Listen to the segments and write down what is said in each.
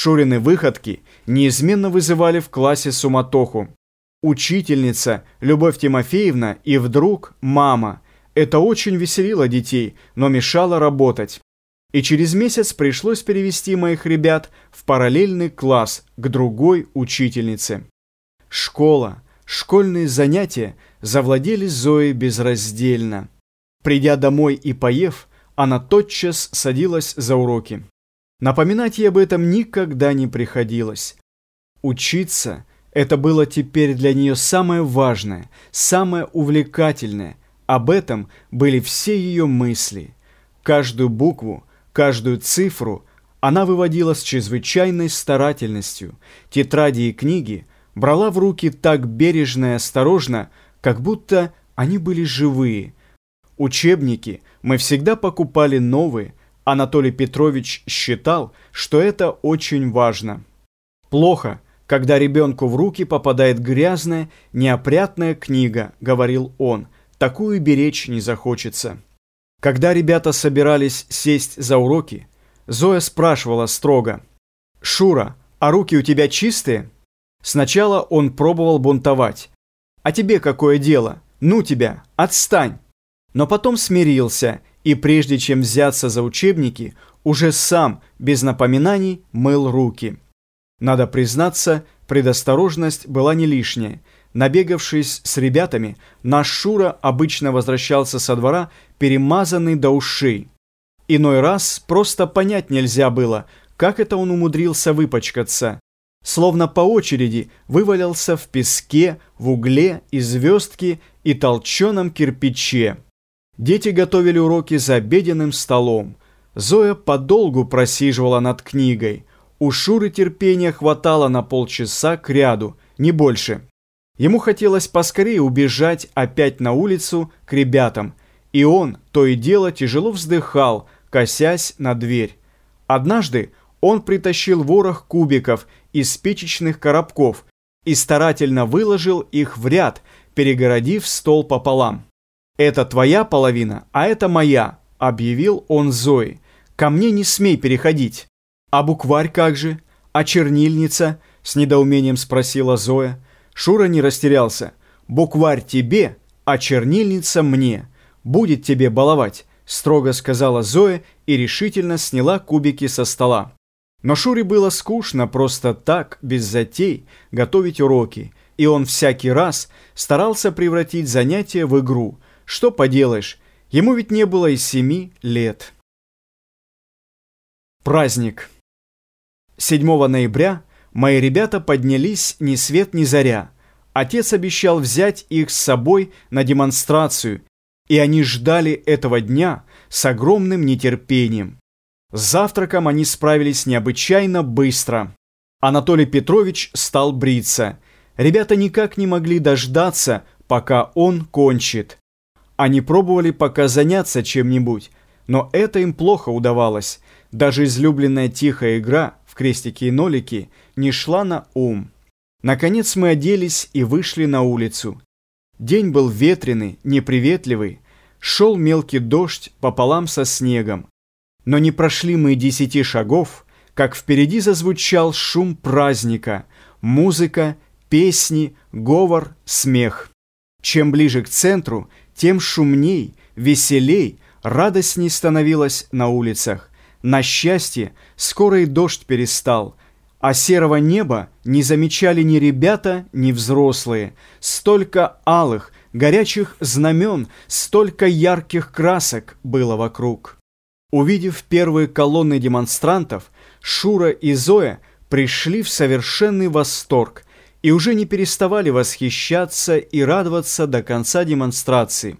Шурины выходки неизменно вызывали в классе суматоху. Учительница Любовь Тимофеевна и вдруг мама. Это очень веселило детей, но мешало работать. И через месяц пришлось перевести моих ребят в параллельный класс к другой учительнице. Школа, школьные занятия завладели Зоей безраздельно. Придя домой и поев, она тотчас садилась за уроки. Напоминать ей об этом никогда не приходилось. Учиться – это было теперь для нее самое важное, самое увлекательное. Об этом были все ее мысли. Каждую букву, каждую цифру она выводила с чрезвычайной старательностью. Тетради и книги брала в руки так бережно и осторожно, как будто они были живые. Учебники мы всегда покупали новые, Анатолий Петрович считал, что это очень важно. Плохо, когда ребенку в руки попадает грязная, неопрятная книга, говорил он, такую беречь не захочется. Когда ребята собирались сесть за уроки, Зоя спрашивала строго, «Шура, а руки у тебя чистые?» Сначала он пробовал бунтовать. «А тебе какое дело? Ну тебя, отстань!» Но потом смирился и прежде чем взяться за учебники, уже сам, без напоминаний, мыл руки. Надо признаться, предосторожность была не лишняя. Набегавшись с ребятами, наш Шура обычно возвращался со двора, перемазанный до ушей. Иной раз просто понять нельзя было, как это он умудрился выпачкаться. Словно по очереди вывалился в песке, в угле и звездке и толченом кирпиче. Дети готовили уроки за обеденным столом. Зоя подолгу просиживала над книгой. У Шуры терпения хватало на полчаса к ряду, не больше. Ему хотелось поскорее убежать опять на улицу к ребятам, и он то и дело тяжело вздыхал, косясь на дверь. Однажды он притащил ворох кубиков из спичечных коробков и старательно выложил их в ряд, перегородив стол пополам. «Это твоя половина, а это моя», — объявил он Зои. «Ко мне не смей переходить». «А букварь как же? А чернильница?» — с недоумением спросила Зоя. Шура не растерялся. «Букварь тебе, а чернильница мне. Будет тебе баловать», — строго сказала Зоя и решительно сняла кубики со стола. Но Шуре было скучно просто так, без затей, готовить уроки, и он всякий раз старался превратить занятие в игру — что поделаешь, ему ведь не было и семи лет. Праздник. 7 ноября мои ребята поднялись ни свет ни заря. Отец обещал взять их с собой на демонстрацию, и они ждали этого дня с огромным нетерпением. С завтраком они справились необычайно быстро. Анатолий Петрович стал бриться. Ребята никак не могли дождаться, пока он кончит. Они пробовали пока заняться чем-нибудь, но это им плохо удавалось. Даже излюбленная тихая игра в крестики и нолики не шла на ум. Наконец мы оделись и вышли на улицу. День был ветреный, неприветливый. Шел мелкий дождь пополам со снегом. Но не прошли мы десяти шагов, как впереди зазвучал шум праздника, музыка, песни, говор, смех. Чем ближе к центру, тем шумней, веселей, радостней становилось на улицах. На счастье, скоро и дождь перестал, а серого неба не замечали ни ребята, ни взрослые. Столько алых, горячих знамен, столько ярких красок было вокруг. Увидев первые колонны демонстрантов, Шура и Зоя пришли в совершенный восторг и уже не переставали восхищаться и радоваться до конца демонстрации.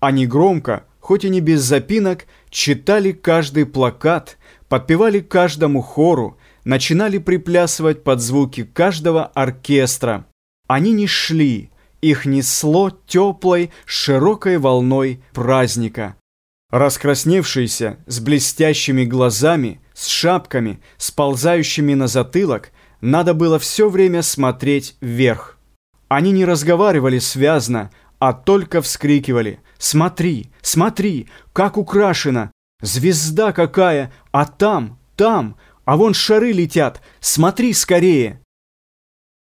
Они громко, хоть и не без запинок, читали каждый плакат, подпевали каждому хору, начинали приплясывать под звуки каждого оркестра. Они не шли, их несло теплой, широкой волной праздника. Раскрасневшиеся, с блестящими глазами, с шапками, сползающими на затылок, надо было все время смотреть вверх. Они не разговаривали связно, а только вскрикивали «Смотри, смотри, как украшено! Звезда какая! А там, там, А вон шары летят, смотри скорее!»